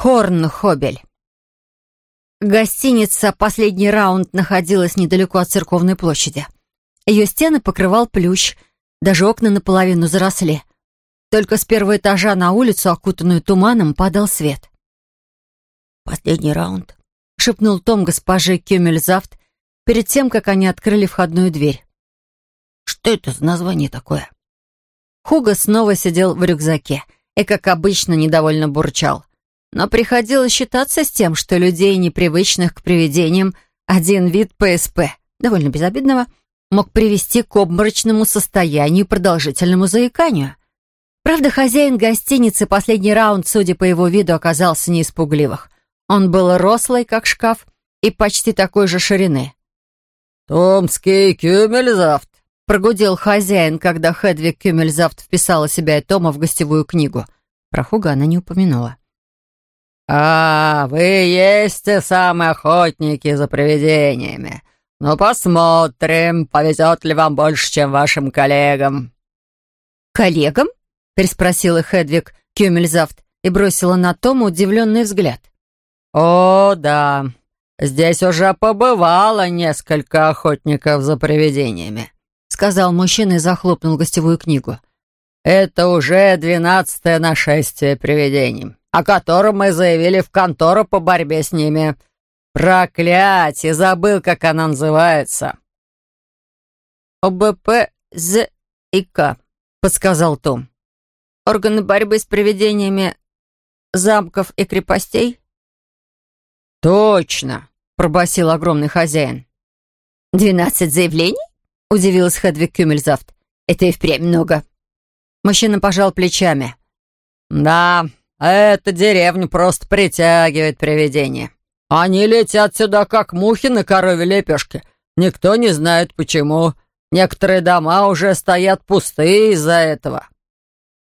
Хорнхобель. Гостиница «Последний раунд» находилась недалеко от церковной площади. Ее стены покрывал плющ, даже окна наполовину заросли. Только с первого этажа на улицу, окутанную туманом, падал свет. «Последний раунд», — шепнул Том госпоже Кюмельзавт перед тем, как они открыли входную дверь. «Что это за название такое?» Хуга снова сидел в рюкзаке и, как обычно, недовольно бурчал. Но приходилось считаться с тем, что людей, непривычных к привидениям, один вид ПСП, довольно безобидного, мог привести к обморочному состоянию и продолжительному заиканию. Правда, хозяин гостиницы последний раунд, судя по его виду, оказался не испугливых. Он был рослый, как шкаф, и почти такой же ширины. «Томский кюмельзавт», — прогудел хозяин, когда Хедвиг Кюмельзавт вписала себя и Тома в гостевую книгу. Про Хуга она не упомянула. «А, вы есть те самые охотники за привидениями. Ну, посмотрим, повезет ли вам больше, чем вашим коллегам». «Коллегам?» — переспросила Хедвиг Кюмельзавт и бросила на Тома удивленный взгляд. «О, да, здесь уже побывало несколько охотников за привидениями», — сказал мужчина и захлопнул гостевую книгу. «Это уже двенадцатое нашествие привидений о котором мы заявили в контору по борьбе с ними. Проклятие, забыл, как она называется». ОБП ЗИК, подсказал Том. Органы борьбы с привидениями замков и крепостей? «Точно!» — пробасил огромный хозяин. «Двенадцать заявлений?» — удивилась Хедвиг Кюмельзавт. «Это и впрямь много». Мужчина пожал плечами. «Да, эта деревня просто притягивает привидения. Они летят сюда, как мухи на корове лепешке. Никто не знает, почему. Некоторые дома уже стоят пустые из-за этого».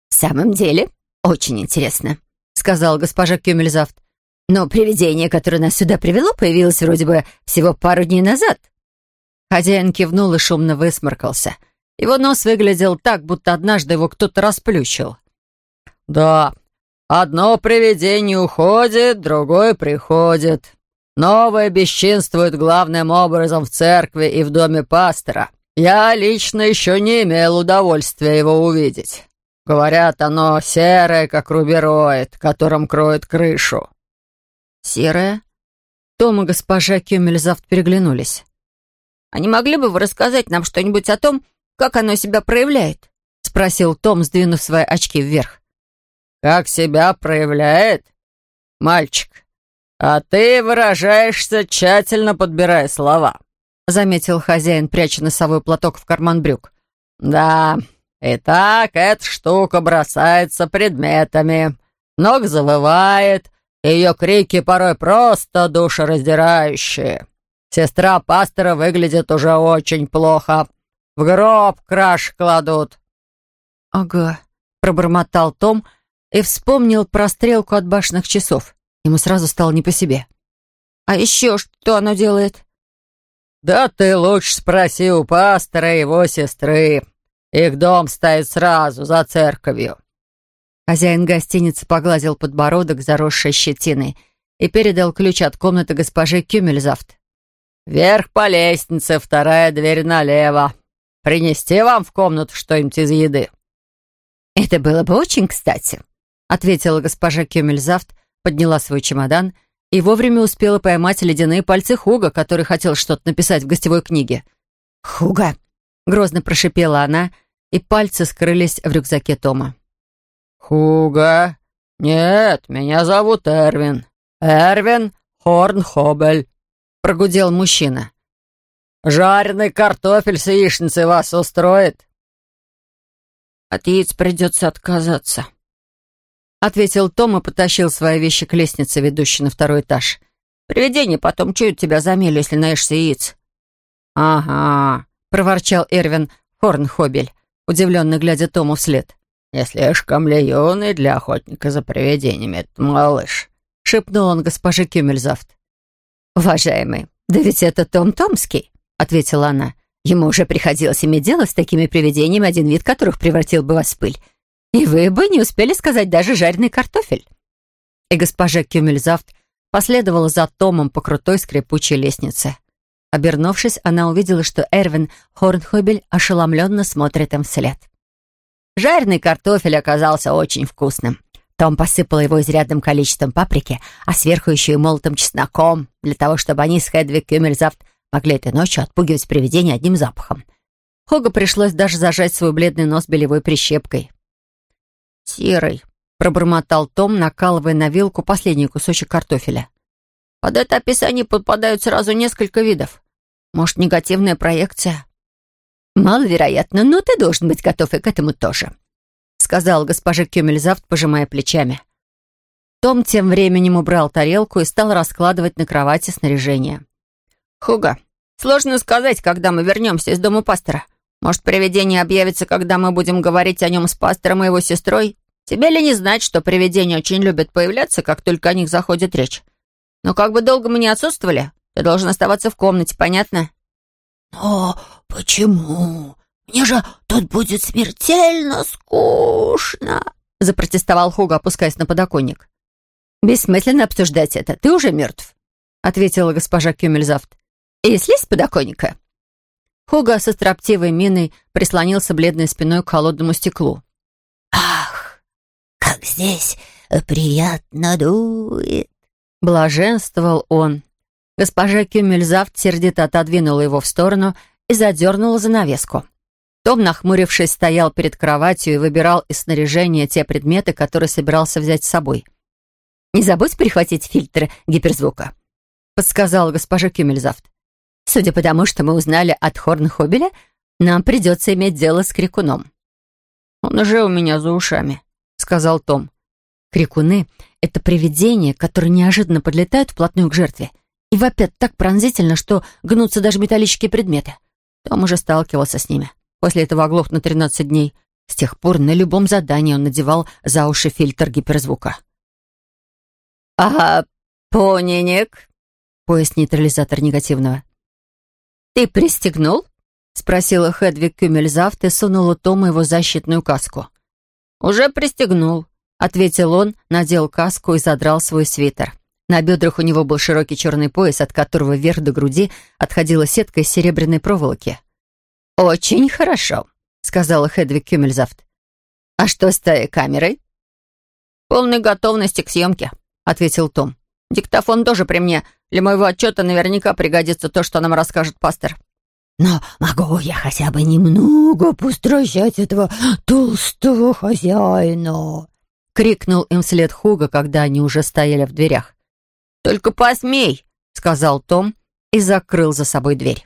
«В самом деле, очень интересно», — сказала госпожа Кюмельзавт. «Но привидение, которое нас сюда привело, появилось вроде бы всего пару дней назад». Хозяин кивнул и шумно высморкался. Его нос выглядел так, будто однажды его кто-то расплющил. «Да, Одно привидение уходит, другое приходит. Новое бесчинствует главным образом в церкви и в доме пастора. Я лично еще не имел удовольствия его увидеть. Говорят, оно серое, как рубероид, которым кроет крышу». «Серое?» Том и госпожа Кюмельзавт переглянулись. «А не могли бы вы рассказать нам что-нибудь о том, как оно себя проявляет?» — спросил Том, сдвинув свои очки вверх. «Как себя проявляет? Мальчик, а ты выражаешься, тщательно подбирая слова», заметил хозяин, пряча носовой платок в карман брюк. «Да, итак, эта штука бросается предметами, ног завывает, ее крики порой просто душераздирающие. Сестра пастора выглядит уже очень плохо. В гроб краш кладут». «Ага», — пробормотал Том, — и вспомнил про стрелку от башенных часов. Ему сразу стало не по себе. «А еще что оно делает?» «Да ты лучше спроси у пастора и его сестры. Их дом стоит сразу за церковью». Хозяин гостиницы погладил подбородок, заросший щетиной, и передал ключ от комнаты госпожи Кюмельзавт. «Вверх по лестнице, вторая дверь налево. Принести вам в комнату что-нибудь из еды?» «Это было бы очень кстати», ответила госпожа Кюмельзавт, подняла свой чемодан и вовремя успела поймать ледяные пальцы Хуга, который хотел что-то написать в гостевой книге. «Хуга!» — грозно прошипела она, и пальцы скрылись в рюкзаке Тома. «Хуга? Нет, меня зовут Эрвин. Эрвин Хорнхобель», — прогудел мужчина. «Жареный картофель с яичницей вас устроит?» «От яиц придется отказаться», ответил Том и потащил свои вещи к лестнице, ведущей на второй этаж. «Привидение потом чует тебя за милю, если наешься яиц». «Ага», — проворчал Эрвин Хорнхобель, удивленно глядя Тому вслед. «Не слишком ли юный для охотника за привидениями этот малыш?» — шепнул он госпоже Кюмельзавт. «Уважаемый, да ведь это Том Томский», — ответила она. «Ему уже приходилось иметь дело с такими привидениями, один вид которых превратил бы вас в пыль. И вы бы не успели сказать даже жареный картофель. и госпожа Кюмельзавт последовала за Томом по крутой скрипучей лестнице. Обернувшись, она увидела, что Эрвин Хорнхобель ошеломленно смотрит им вслед. Жареный картофель оказался очень вкусным. Том посыпал его изрядным количеством паприки, а сверху еще и молотым чесноком, для того, чтобы они с Хедвиг Кюмельзавт могли этой ночью отпугивать привидения одним запахом. Хога пришлось даже зажать свой бледный нос белевой прищепкой. «Серый», — пробормотал Том, накалывая на вилку последний кусочек картофеля. «Под это описание подпадают сразу несколько видов. Может, негативная проекция?» «Маловероятно, но ты должен быть готов и к этому тоже», сказал госпожа Кюмельзавт, пожимая плечами. Том тем временем убрал тарелку и стал раскладывать на кровати снаряжение. «Хуга, сложно сказать, когда мы вернемся из дома пастора. Может, привидение объявится, когда мы будем говорить о нем с пастором и его сестрой? Тебе ли не знать, что привидения очень любят появляться, как только о них заходит речь? Но как бы долго мы не отсутствовали, ты должен оставаться в комнате, понятно?» «Но почему? Мне же тут будет смертельно скучно!» запротестовал Хуга, опускаясь на подоконник. «Бессмысленно обсуждать это. Ты уже мертв», ответила госпожа Кюмельзавт. «И слезь с подоконника». Хуга со строптивой миной прислонился бледной спиной к холодному стеклу. «Ах, как здесь приятно дует!» Блаженствовал он. Госпожа Кюмельзавт сердито отодвинула его в сторону и задернула занавеску. Том, нахмурившись, стоял перед кроватью и выбирал из снаряжения те предметы, которые собирался взять с собой. «Не забудь прихватить фильтры гиперзвука», — подсказала госпожа Кюмельзавт. «Судя по тому, что мы узнали от Хорнхобеля, нам придется иметь дело с крикуном». «Он уже у меня за ушами», — сказал Том. Крикуны — это привидения, которые неожиданно подлетают вплотную к жертве и вопят так пронзительно, что гнутся даже металлические предметы. Том уже сталкивался с ними. После этого оглох на 13 дней. С тех пор на любом задании он надевал за уши фильтр гиперзвука. «А поненек?» Пояс нейтрализатор негативного. «Ты пристегнул?» — спросила Хедвиг Кюмельзавт и сунула Тому его защитную каску. «Уже пристегнул», — ответил он, надел каску и задрал свой свитер. На бедрах у него был широкий черный пояс, от которого вверх до груди отходила сетка из серебряной проволоки. «Очень хорошо», — сказала Хедвиг Кюмельзавт. «А что с той камерой?» «Полной готовности к съемке», — ответил Том. «Диктофон тоже при мне. Для моего отчета наверняка пригодится то, что нам расскажет пастор». «Но могу я хотя бы немного постращать этого толстого хозяина?» — крикнул им вслед Хуга, когда они уже стояли в дверях. «Только посмей!» — сказал Том и закрыл за собой дверь.